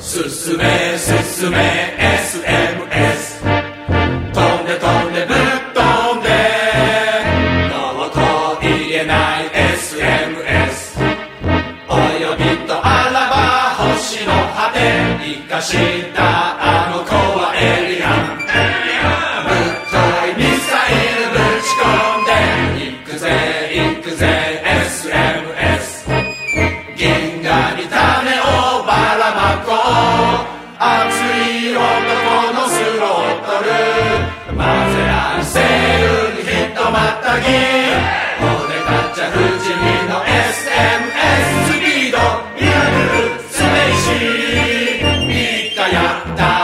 進め進め SMS 飛んで飛んでぶっ飛んでノーと言えない SMS およびとあらば星の果て生かしたあの子はエリアンぶっといミサイルぶち込んで行くぜ行くぜ SMS 銀河に種をばらまこう熱い男のスロットル。混ぜ合わせるひとまたぎおでかちゃ不死身の SMS スピードミルクルスペイシー。3日やった。